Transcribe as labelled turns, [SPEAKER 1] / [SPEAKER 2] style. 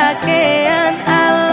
[SPEAKER 1] kakean ala